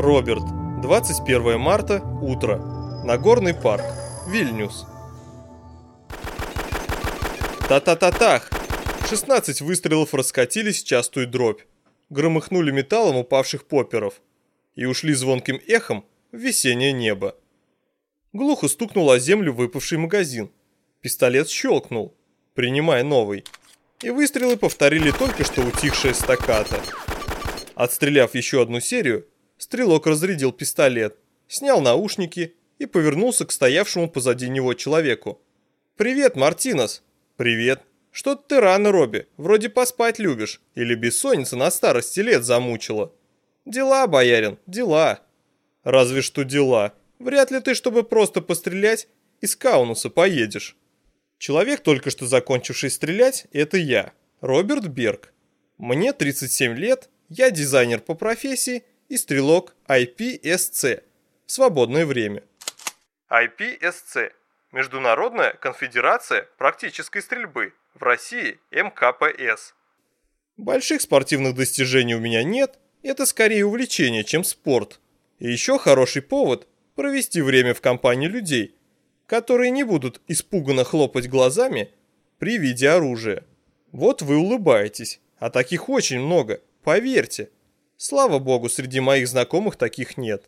Роберт. 21 марта. Утро. Нагорный парк. Вильнюс. Та-та-та-тах! 16 выстрелов раскатились в частую дробь. Громыхнули металлом упавших поперов. И ушли звонким эхом в весеннее небо. Глухо стукнул о землю выпавший магазин. Пистолет щелкнул, принимая новый. И выстрелы повторили только что утихшее стаката. Отстреляв еще одну серию, стрелок разрядил пистолет, снял наушники и повернулся к стоявшему позади него человеку. «Привет, Мартинес!» «Привет!» «Что-то ты рано, Робби. Вроде поспать любишь. Или бессонница на старости лет замучила?» «Дела, боярин, дела». «Разве что дела. Вряд ли ты, чтобы просто пострелять, из Каунуса поедешь». Человек, только что закончивший стрелять, это я, Роберт Берг. Мне 37 лет, я дизайнер по профессии и стрелок IPSC в свободное время. IPSC – Международная конфедерация практической стрельбы, в России МКПС. Больших спортивных достижений у меня нет, это скорее увлечение, чем спорт. И еще хороший повод провести время в компании людей, которые не будут испуганно хлопать глазами при виде оружия. Вот вы улыбаетесь, а таких очень много, поверьте. Слава богу, среди моих знакомых таких нет.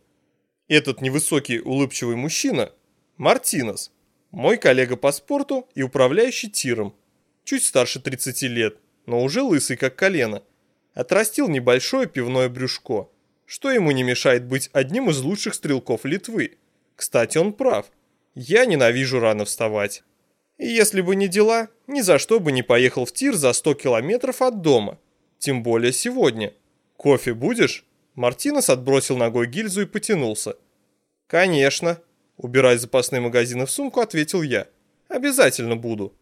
Этот невысокий улыбчивый мужчина – Мартинес, мой коллега по спорту и управляющий тиром. Чуть старше 30 лет, но уже лысый как колено. Отрастил небольшое пивное брюшко, что ему не мешает быть одним из лучших стрелков Литвы. Кстати, он прав. Я ненавижу рано вставать. И если бы не дела, ни за что бы не поехал в тир за 100 километров от дома. Тем более сегодня. «Кофе будешь?» Мартинес отбросил ногой гильзу и потянулся. «Конечно», – убирая запасные магазины в сумку, ответил я. «Обязательно буду».